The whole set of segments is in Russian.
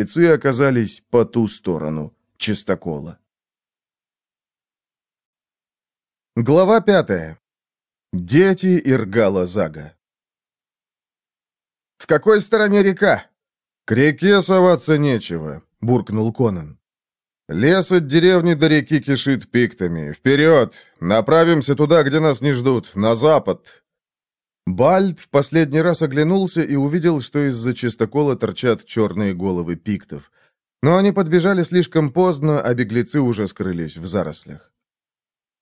Беглецы оказались по ту сторону чистокола. Глава пятая. Дети Иргала Зага. «В какой стороне река?» «К реке соваться нечего», — буркнул Конан. «Лес от деревни до реки кишит пиктами. Вперед! Направимся туда, где нас не ждут, на запад!» Бальд в последний раз оглянулся и увидел, что из-за чистокола торчат черные головы пиктов. Но они подбежали слишком поздно, а беглецы уже скрылись в зарослях.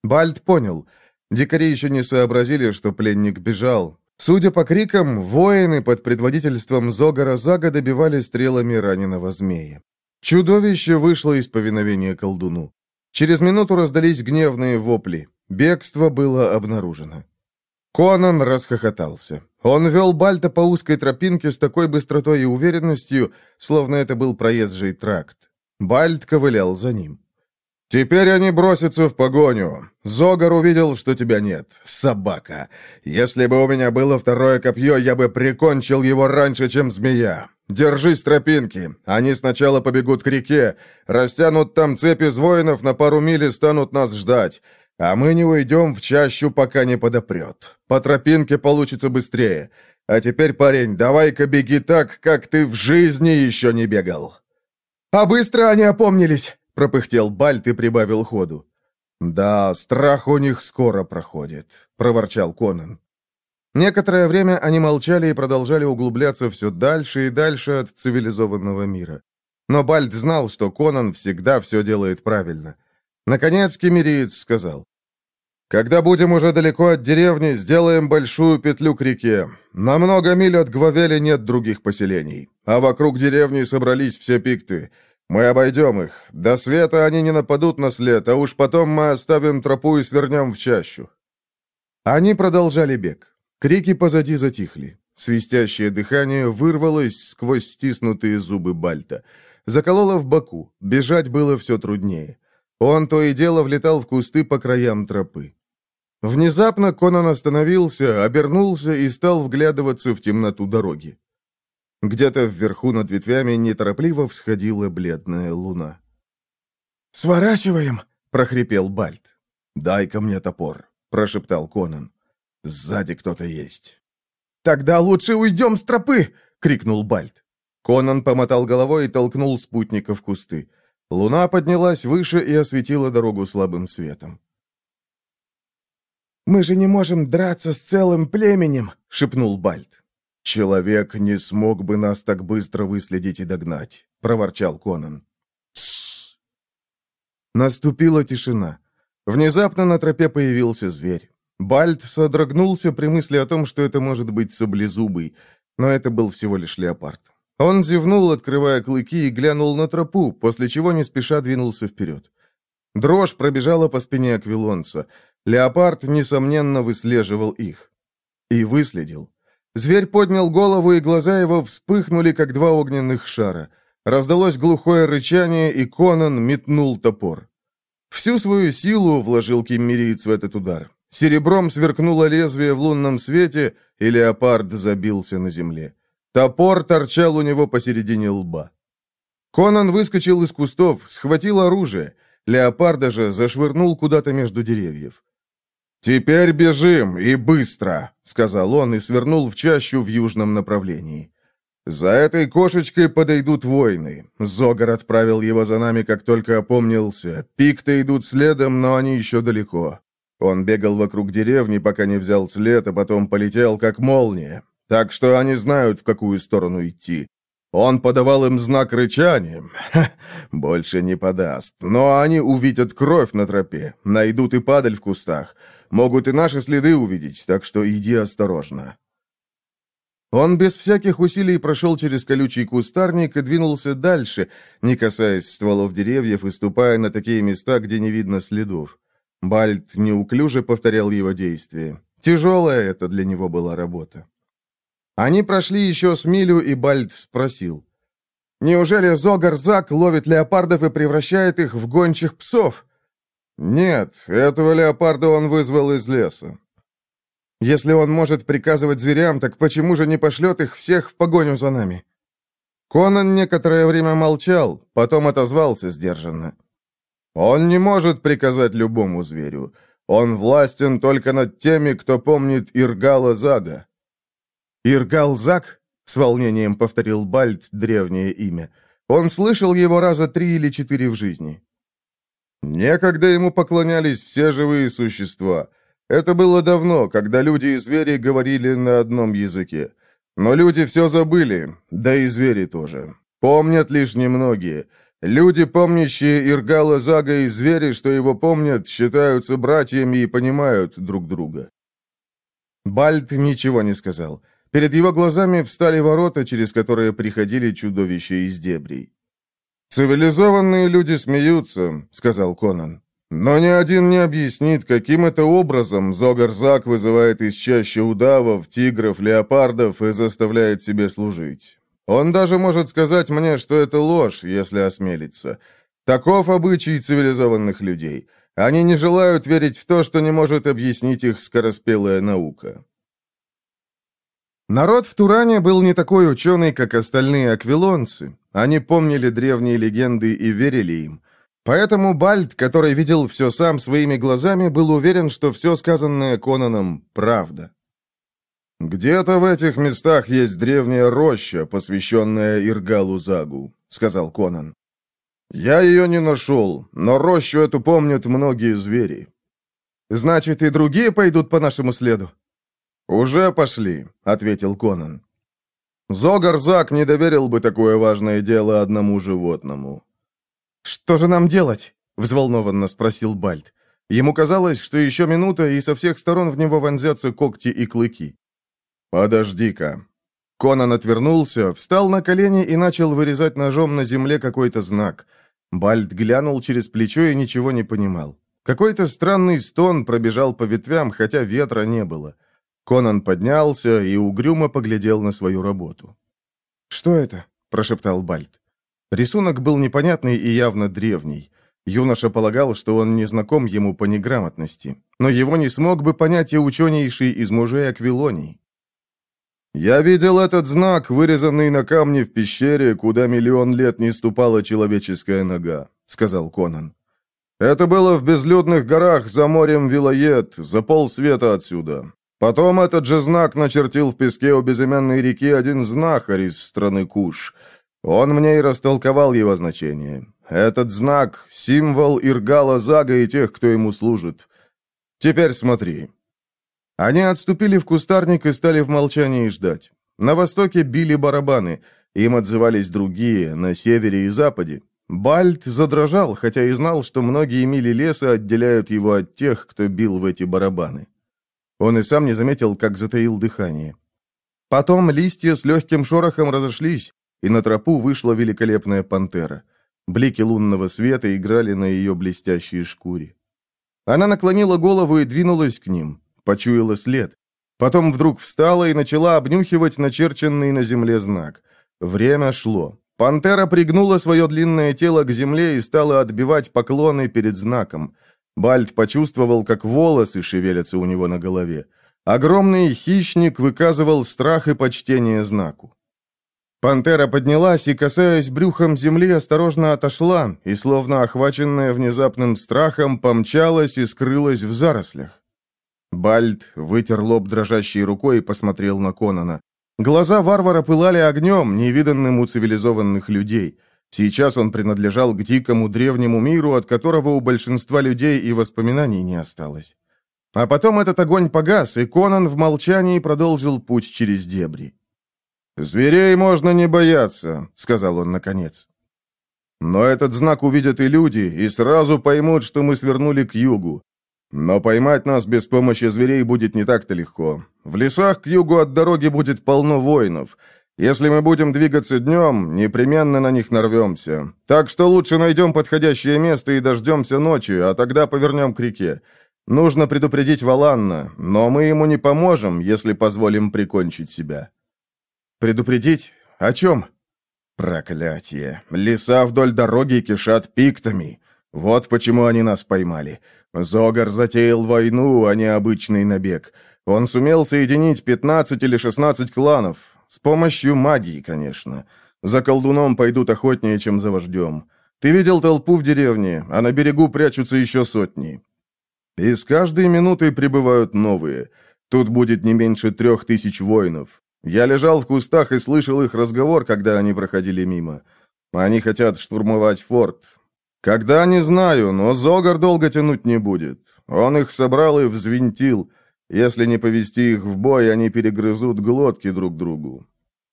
Бальд понял. Дикари еще не сообразили, что пленник бежал. Судя по крикам, воины под предводительством Зогара Зага добивали стрелами раненого змея. Чудовище вышло из повиновения колдуну. Через минуту раздались гневные вопли. Бегство было обнаружено. Конан расхохотался. Он вел Бальта по узкой тропинке с такой быстротой и уверенностью, словно это был проезжий тракт. Бальт ковылял за ним. «Теперь они бросятся в погоню. Зогар увидел, что тебя нет. Собака. Если бы у меня было второе копье, я бы прикончил его раньше, чем змея. Держись тропинки. Они сначала побегут к реке, растянут там цепь из воинов на пару миль и станут нас ждать. А мы не уйдем в чащу, пока не подопрет. По тропинке получится быстрее. А теперь, парень, давай-ка беги так, как ты в жизни еще не бегал». «А быстро они опомнились!» пропыхтел Бальт и прибавил ходу. «Да, страх у них скоро проходит», — проворчал Конан. Некоторое время они молчали и продолжали углубляться все дальше и дальше от цивилизованного мира. Но Бальт знал, что Конан всегда все делает правильно. Наконец Кемериец сказал. «Когда будем уже далеко от деревни, сделаем большую петлю к реке. На много миль от Гвавели нет других поселений, а вокруг деревни собрались все пикты. Мы обойдем их. До света они не нападут на след, а уж потом мы оставим тропу и свернем в чащу». Они продолжали бег. Крики позади затихли. Свистящее дыхание вырвалось сквозь стиснутые зубы Бальта. Закололо в боку. Бежать было все труднее. Он то и дело влетал в кусты по краям тропы. Внезапно Конан остановился, обернулся и стал вглядываться в темноту дороги. Где-то вверху над ветвями неторопливо всходила бледная луна. «Сворачиваем!» — прохрипел Бальт. «Дай-ка мне топор», — прошептал Конан. «Сзади кто-то есть». «Тогда лучше уйдем с тропы!» — крикнул Бальт. Конан помотал головой и толкнул спутника в кусты. Луна поднялась выше и осветила дорогу слабым светом. «Мы же не можем драться с целым племенем!» — шепнул Бальт. «Человек не смог бы нас так быстро выследить и догнать», — проворчал Конан. «Тссс!» Наступила тишина. Внезапно на тропе появился зверь. Бальт содрогнулся при мысли о том, что это может быть саблезубый, но это был всего лишь леопард. Он зевнул, открывая клыки, и глянул на тропу, после чего не спеша двинулся вперед. Дрожь пробежала по спине аквилонца. Леопард, несомненно, выслеживал их. И выследил. Зверь поднял голову, и глаза его вспыхнули, как два огненных шара. Раздалось глухое рычание, и Конан метнул топор. Всю свою силу вложил киммериец в этот удар. Серебром сверкнуло лезвие в лунном свете, и леопард забился на земле. Топор торчал у него посередине лба. Конан выскочил из кустов, схватил оружие. Леопарда же зашвырнул куда-то между деревьев. «Теперь бежим, и быстро!» — сказал он и свернул в чащу в южном направлении. «За этой кошечкой подойдут воины. Зогар отправил его за нами, как только опомнился. Пикты идут следом, но они еще далеко. Он бегал вокруг деревни, пока не взял след, а потом полетел, как молния. Так что они знают, в какую сторону идти. Он подавал им знак рычанием. Ха, больше не подаст. Но они увидят кровь на тропе, найдут и падаль в кустах. Могут и наши следы увидеть, так что иди осторожно». Он без всяких усилий прошел через колючий кустарник и двинулся дальше, не касаясь стволов деревьев и ступая на такие места, где не видно следов. Бальт неуклюже повторял его действия. Тяжелая это для него была работа. Они прошли еще с милю, и Бальт спросил. «Неужели Зогар-Зак ловит леопардов и превращает их в гончих псов?» «Нет, этого леопарда он вызвал из леса». «Если он может приказывать зверям, так почему же не пошлет их всех в погоню за нами?» Конан некоторое время молчал, потом отозвался сдержанно. «Он не может приказать любому зверю. Он властен только над теми, кто помнит Иргала Зага». «Иргал Заг?» — с волнением повторил Бальт древнее имя. Он слышал его раза три или четыре в жизни. Некогда ему поклонялись все живые существа. Это было давно, когда люди и звери говорили на одном языке. Но люди все забыли, да и звери тоже. Помнят лишь немногие. Люди, помнящие Иргала Зага и звери, что его помнят, считаются братьями и понимают друг друга. Бальт ничего не сказал. Перед его глазами встали ворота, через которые приходили чудовища из дебрей. «Цивилизованные люди смеются», — сказал Конан. «Но ни один не объяснит, каким это образом Зогарзак вызывает из чаще удавов, тигров, леопардов и заставляет себе служить. Он даже может сказать мне, что это ложь, если осмелится. Таков обычай цивилизованных людей. Они не желают верить в то, что не может объяснить их скороспелая наука. Народ в Туране был не такой ученый, как остальные аквилонцы. Они помнили древние легенды и верили им. Поэтому Бальд, который видел все сам своими глазами, был уверен, что все сказанное Конаном – правда. «Где-то в этих местах есть древняя роща, посвященная Иргалу Загу», — сказал Конан. «Я ее не нашел, но рощу эту помнят многие звери». «Значит, и другие пойдут по нашему следу?» «Уже пошли», — ответил Конан. Зогарзак не доверил бы такое важное дело одному животному. «Что же нам делать?» — взволнованно спросил Бальт. Ему казалось, что еще минута, и со всех сторон в него вонзятся когти и клыки. «Подожди-ка». Конан отвернулся, встал на колени и начал вырезать ножом на земле какой-то знак. Бальт глянул через плечо и ничего не понимал. Какой-то странный стон пробежал по ветвям, хотя ветра не было. Конан поднялся и угрюмо поглядел на свою работу. «Что это?» – прошептал Бальт. Рисунок был непонятный и явно древний. Юноша полагал, что он не знаком ему по неграмотности, но его не смог бы понять и ученейший из мужей Аквилоний. «Я видел этот знак, вырезанный на камне в пещере, куда миллион лет не ступала человеческая нога», — сказал Конан. «Это было в безлюдных горах за морем Вилоед, за полсвета отсюда. Потом этот же знак начертил в песке у безымянной реки один знахарь из страны Куш. Он мне и растолковал его значение. Этот знак — символ Иргала Зага и тех, кто ему служит. Теперь смотри». Они отступили в кустарник и стали в молчании ждать. На востоке били барабаны, им отзывались другие, на севере и западе. Бальт задрожал, хотя и знал, что многие мили леса отделяют его от тех, кто бил в эти барабаны. Он и сам не заметил, как затаил дыхание. Потом листья с легким шорохом разошлись, и на тропу вышла великолепная пантера. Блики лунного света играли на ее блестящей шкуре. Она наклонила голову и двинулась к ним, почуяла след. Потом вдруг встала и начала обнюхивать начерченный на земле знак. Время шло. Пантера пригнула свое длинное тело к земле и стала отбивать поклоны перед знаком – Бальт почувствовал, как волосы шевелятся у него на голове. Огромный хищник выказывал страх и почтение знаку. Пантера поднялась и, касаясь брюхом земли, осторожно отошла и, словно охваченная внезапным страхом, помчалась и скрылась в зарослях. Бальт вытер лоб дрожащей рукой и посмотрел на Конона. Глаза варвара пылали огнем, невиданным у цивилизованных людей. Сейчас он принадлежал к дикому древнему миру, от которого у большинства людей и воспоминаний не осталось. А потом этот огонь погас, и Конан в молчании продолжил путь через дебри. «Зверей можно не бояться», — сказал он наконец. «Но этот знак увидят и люди, и сразу поймут, что мы свернули к югу. Но поймать нас без помощи зверей будет не так-то легко. В лесах к югу от дороги будет полно воинов». Если мы будем двигаться днем, непременно на них нарвемся. Так что лучше найдем подходящее место и дождемся ночи, а тогда повернем к реке. Нужно предупредить Валанна, но мы ему не поможем, если позволим прикончить себя». «Предупредить? О чем?» «Проклятие! Леса вдоль дороги кишат пиктами. Вот почему они нас поймали. Зогар затеял войну, а не обычный набег. Он сумел соединить 15 или 16 кланов. С помощью магии, конечно. За колдуном пойдут охотнее, чем за вождем. Ты видел толпу в деревне, а на берегу прячутся еще сотни. И с каждой минутой прибывают новые. Тут будет не меньше трех тысяч воинов. Я лежал в кустах и слышал их разговор, когда они проходили мимо. Они хотят штурмовать форт. Когда, не знаю, но Зогар долго тянуть не будет. Он их собрал и взвинтил. Если не повести их в бой, они перегрызут глотки друг другу.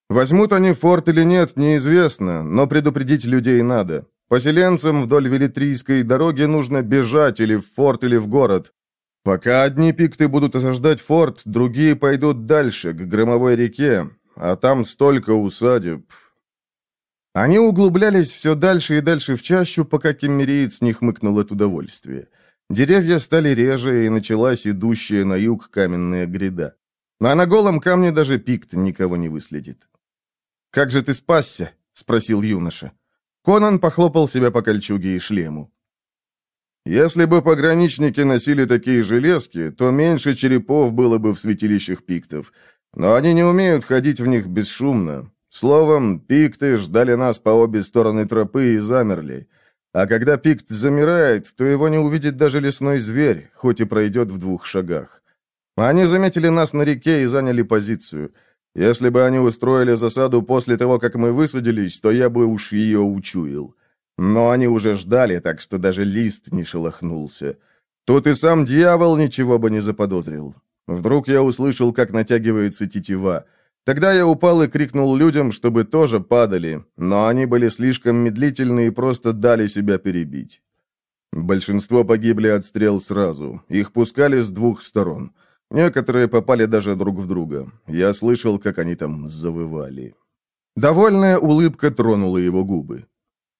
Возьмут они форт или нет, неизвестно, но предупредить людей надо. Поселенцам вдоль Велитрийской дороги нужно бежать или в форт, или в город. Пока одни пикты будут осаждать форт, другие пойдут дальше, к Громовой реке, а там столько усадеб. Они углублялись все дальше и дальше в чащу, пока кеммериец не хмыкнул от удовольствия. Деревья стали реже, и началась идущая на юг каменная гряда. А на голом камне даже пикт никого не выследит. «Как же ты спасся?» — спросил юноша. Конан похлопал себя по кольчуге и шлему. «Если бы пограничники носили такие железки, то меньше черепов было бы в святилищах пиктов. Но они не умеют ходить в них бесшумно. Словом, пикты ждали нас по обе стороны тропы и замерли. А когда пикт замирает, то его не увидит даже лесной зверь, хоть и пройдет в двух шагах. Они заметили нас на реке и заняли позицию. Если бы они устроили засаду после того, как мы высадились, то я бы уж ее учуял. Но они уже ждали, так что даже лист не шелохнулся. Тут и сам дьявол ничего бы не заподозрил. Вдруг я услышал, как натягивается тетива. Тогда я упал и крикнул людям, чтобы тоже падали, но они были слишком медлительны и просто дали себя перебить. Большинство погибли от стрел сразу. Их пускали с двух сторон. Некоторые попали даже друг в друга. Я слышал, как они там завывали. Довольная улыбка тронула его губы.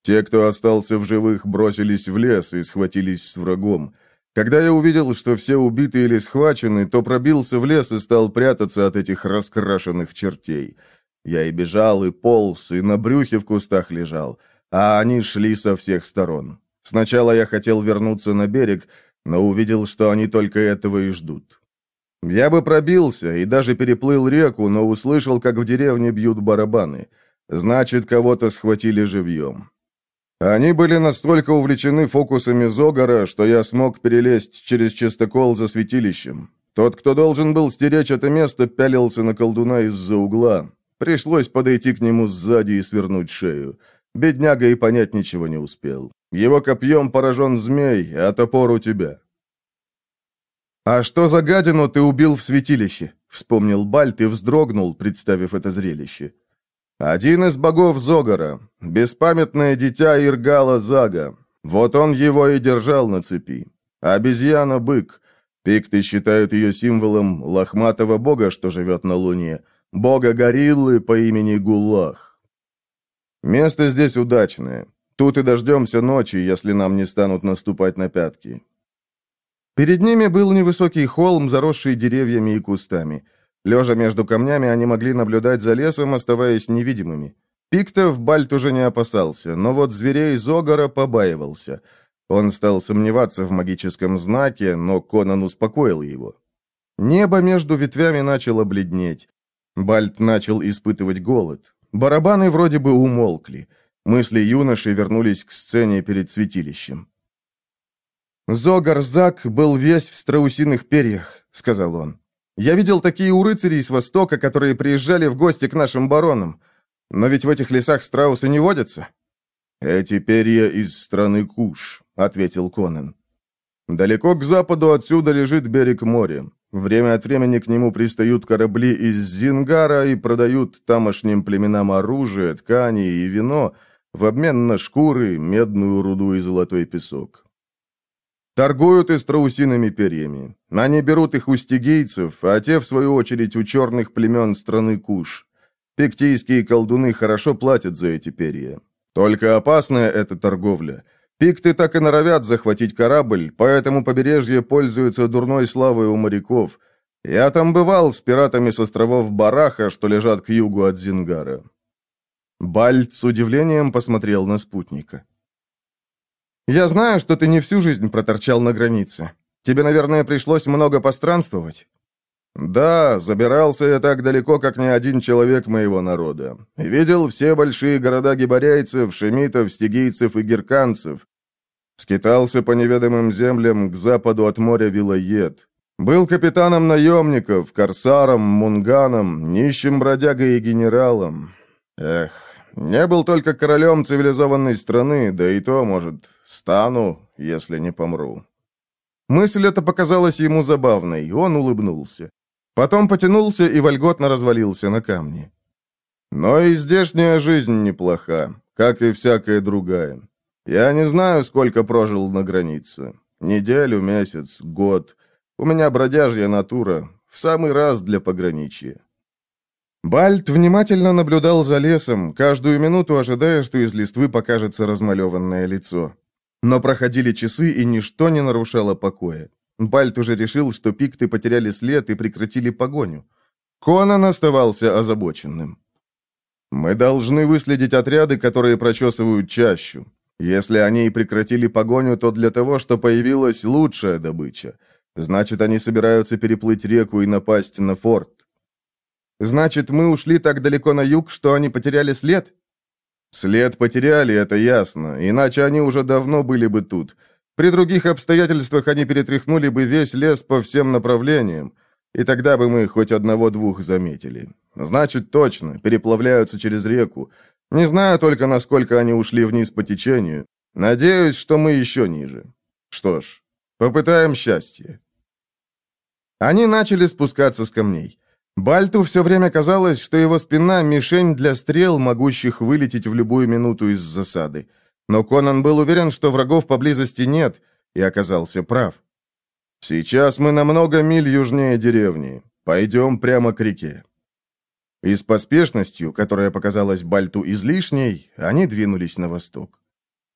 Те, кто остался в живых, бросились в лес и схватились с врагом. Когда я увидел, что все убиты или схвачены, то пробился в лес и стал прятаться от этих раскрашенных чертей. Я и бежал, и полз, и на брюхе в кустах лежал, а они шли со всех сторон. Сначала я хотел вернуться на берег, но увидел, что они только этого и ждут. Я бы пробился и даже переплыл реку, но услышал, как в деревне бьют барабаны. Значит, кого-то схватили живьем. Они были настолько увлечены фокусами Зогара, что я смог перелезть через чистокол за святилищем. Тот, кто должен был стеречь это место, пялился на колдуна из-за угла. Пришлось подойти к нему сзади и свернуть шею. Бедняга и понять ничего не успел. Его копьем поражен змей, а топор у тебя. «А что за гадину ты убил в святилище?» — вспомнил Бальт и вздрогнул, представив это зрелище. Один из богов Зогара, беспамятное дитя Иргала Зага. Вот он его и держал на цепи. Обезьяна-бык. Пикты считают ее символом лохматого бога, что живет на Луне, бога гориллы по имени Гулах. Место здесь удачное. Тут и дождемся ночи, если нам не станут наступать на пятки. Перед ними был невысокий холм, заросший деревьями и кустами. Лежа между камнями, они могли наблюдать за лесом, оставаясь невидимыми. Пиктов Бальт уже не опасался, но вот зверей Зогара побаивался. Он стал сомневаться в магическом знаке, но Конан успокоил его. Небо между ветвями начало бледнеть. Бальт начал испытывать голод. Барабаны вроде бы умолкли. Мысли юноши вернулись к сцене перед святилищем. «Зогар Зак был весь в страусиных перьях», — сказал он. Я видел такие у рыцарей с Востока, которые приезжали в гости к нашим баронам. Но ведь в этих лесах страусы не водятся». «Эти перья из страны Куш», — ответил Конан. «Далеко к западу отсюда лежит берег моря. Время от времени к нему пристают корабли из Зингара и продают тамошним племенам оружие, ткани и вино в обмен на шкуры, медную руду и золотой песок. Торгуют и страусиными перьями. Они берут их у стигийцев, а те, в свою очередь, у черных племен страны Куш. Пиктийские колдуны хорошо платят за эти перья. Только опасная эта торговля. Пикты так и норовят захватить корабль, поэтому побережье пользуется дурной славой у моряков. Я там бывал с пиратами с островов Бараха, что лежат к югу от Зингара. Бальт с удивлением посмотрел на спутника. Я знаю, что ты не всю жизнь проторчал на границе. Тебе, наверное, пришлось много постранствовать». Да, забирался я так далеко, как ни один человек моего народа. Видел все большие города гибаряйцев, шемитов, стигийцев и герканцев. Скитался по неведомым землям к западу от моря Вилоед. Был капитаном наемников, корсаром, мунганом, нищим бродягой и генералом. Эх, не был только королем цивилизованной страны, да и то, может, стану, если не помру. Мысль эта показалась ему забавной, он улыбнулся. Потом потянулся и вольготно развалился на камне. Но и здешняя жизнь неплоха, как и всякая другая. Я не знаю, сколько прожил на границе. Неделю, месяц, год. У меня бродяжья натура, в самый раз для пограничья. Бальт внимательно наблюдал за лесом, каждую минуту ожидая, что из листвы покажется размалеванное лицо. Но проходили часы, и ничто не нарушало покоя. Бальт уже решил, что пикты потеряли след и прекратили погоню. Конан оставался озабоченным. «Мы должны выследить отряды, которые прочесывают чащу. Если они и прекратили погоню, то для того, что появилась лучшая добыча. Значит, они собираются переплыть реку и напасть на форт. Значит, мы ушли так далеко на юг, что они потеряли след?» «След потеряли, это ясно, иначе они уже давно были бы тут». При других обстоятельствах они перетряхнули бы весь лес по всем направлениям, и тогда бы мы хоть одного-двух заметили. Значит, точно, переплавляются через реку. Не знаю только, насколько они ушли вниз по течению. Надеюсь, что мы еще ниже. Что ж, попытаем счастье. Они начали спускаться с камней. Бальту все время казалось, что его спина — мишень для стрел, могущих вылететь в любую минуту из засады. Но Конан был уверен, что врагов поблизости нет, и оказался прав. «Сейчас мы на много миль южнее деревни. Пойдем прямо к реке». И с поспешностью, которая показалась Бальту излишней, они двинулись на восток.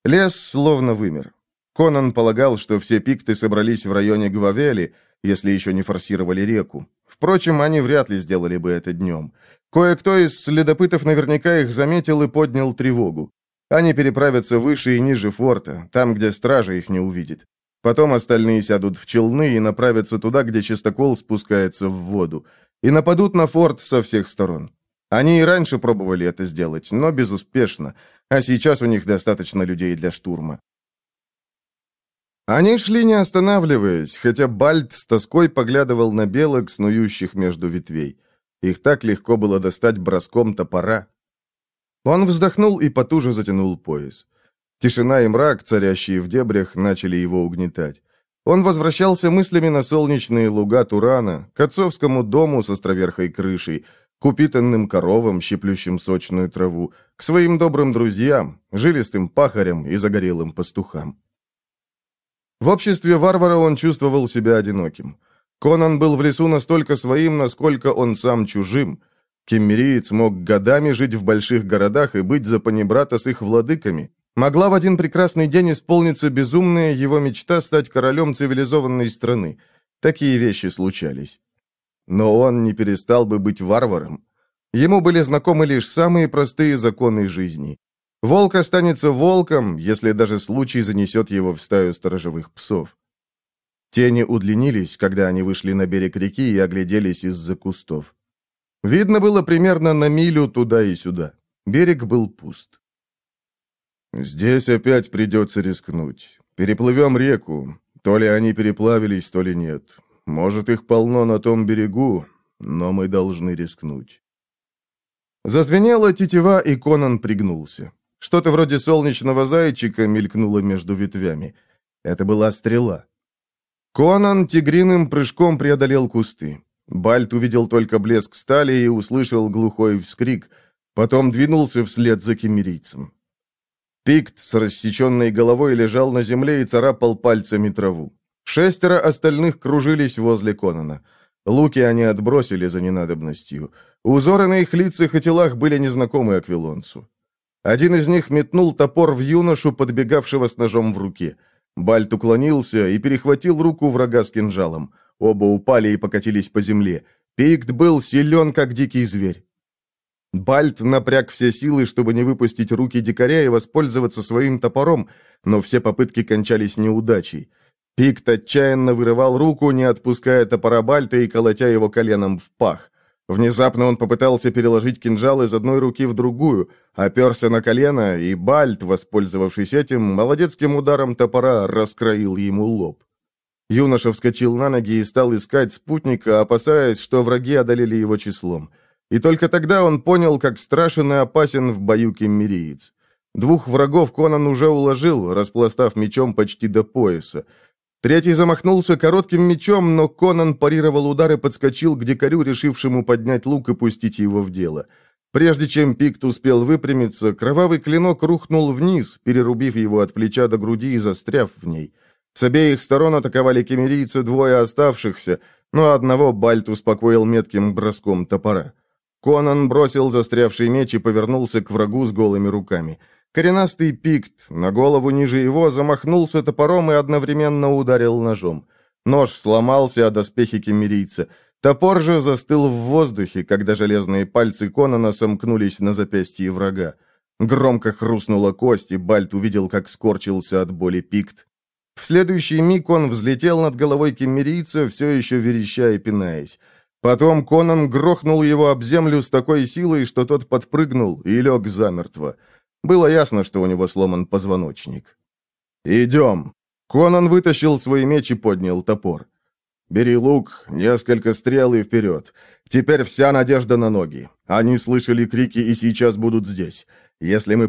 Лес словно вымер. Конан полагал, что все пикты собрались в районе Гвавели, если еще не форсировали реку. Впрочем, они вряд ли сделали бы это днем. Кое-кто из следопытов наверняка их заметил и поднял тревогу. Они переправятся выше и ниже форта, там, где стража их не увидит. Потом остальные сядут в челны и направятся туда, где чистокол спускается в воду, и нападут на форт со всех сторон. Они и раньше пробовали это сделать, но безуспешно, а сейчас у них достаточно людей для штурма. Они шли не останавливаясь, хотя Бальт с тоской поглядывал на белок, снующих между ветвей. Их так легко было достать броском топора. Он вздохнул и потуже затянул пояс. Тишина и мрак, царящие в дебрях, начали его угнетать. Он возвращался мыслями на солнечные луга Турана, к отцовскому дому с островерхой крышей, к упитанным коровам, щиплющим сочную траву, к своим добрым друзьям, жилистым пахарям и загорелым пастухам. В обществе варвара он чувствовал себя одиноким. Конан был в лесу настолько своим, насколько он сам чужим, Кеммериец мог годами жить в больших городах и быть за панибрата с их владыками. Могла в один прекрасный день исполниться безумная его мечта стать королем цивилизованной страны. Такие вещи случались. Но он не перестал бы быть варваром. Ему были знакомы лишь самые простые законы жизни. Волк останется волком, если даже случай занесет его в стаю сторожевых псов. Тени удлинились, когда они вышли на берег реки и огляделись из-за кустов. Видно было примерно на милю туда и сюда. Берег был пуст. «Здесь опять придется рискнуть. Переплывем реку. То ли они переплавились, то ли нет. Может, их полно на том берегу, но мы должны рискнуть». Зазвенела тетива, и Конан пригнулся. Что-то вроде солнечного зайчика мелькнуло между ветвями. Это была стрела. Конан тигриным прыжком преодолел кусты. Бальт увидел только блеск стали и услышал глухой вскрик, потом двинулся вслед за кемерийцем. Пикт с рассеченной головой лежал на земле и царапал пальцами траву. Шестеро остальных кружились возле Конона. Луки они отбросили за ненадобностью. Узоры на их лицах и телах были незнакомы Аквилонцу. Один из них метнул топор в юношу, подбегавшего с ножом в руке. Бальт уклонился и перехватил руку врага с кинжалом. Оба упали и покатились по земле. Пикт был силен, как дикий зверь. Бальт напряг все силы, чтобы не выпустить руки дикаря и воспользоваться своим топором, но все попытки кончались неудачей. Пикт отчаянно вырывал руку, не отпуская топора Бальта и колотя его коленом в пах. Внезапно он попытался переложить кинжал из одной руки в другую, оперся на колено, и Бальт, воспользовавшись этим, молодецким ударом топора раскроил ему лоб. Юноша вскочил на ноги и стал искать спутника, опасаясь, что враги одолели его числом. И только тогда он понял, как страшен и опасен в бою кеммериец. Двух врагов Конан уже уложил, распластав мечом почти до пояса. Третий замахнулся коротким мечом, но Конан парировал удар и подскочил к дикарю, решившему поднять лук и пустить его в дело. Прежде чем Пикт успел выпрямиться, кровавый клинок рухнул вниз, перерубив его от плеча до груди и застряв в ней. С обеих сторон атаковали кемерийцы двое оставшихся, но одного Бальт успокоил метким броском топора. Конан бросил застрявший меч и повернулся к врагу с голыми руками. Коренастый пикт, на голову ниже его, замахнулся топором и одновременно ударил ножом. Нож сломался о доспехи кемерийца. Топор же застыл в воздухе, когда железные пальцы Конана сомкнулись на запястье врага. Громко хрустнула кость, и Бальт увидел, как скорчился от боли пикт. В следующий миг он взлетел над головой кемерийца, все еще вереща и пинаясь. Потом Конан грохнул его об землю с такой силой, что тот подпрыгнул и лег замертво. Было ясно, что у него сломан позвоночник. «Идем!» Конан вытащил свой меч и поднял топор. «Бери лук, несколько стрел и вперед. Теперь вся надежда на ноги. Они слышали крики и сейчас будут здесь. Если мы